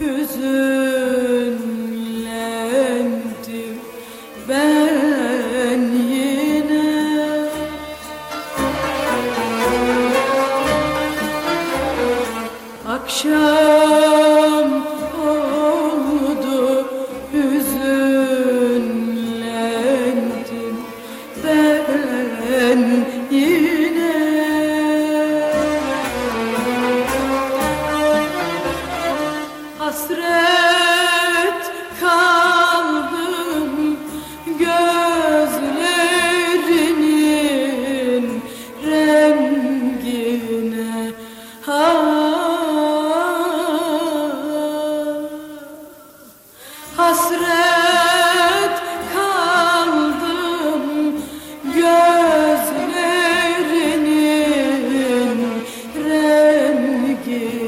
Hüzün show. hasret kaldım gözlerinin rengi.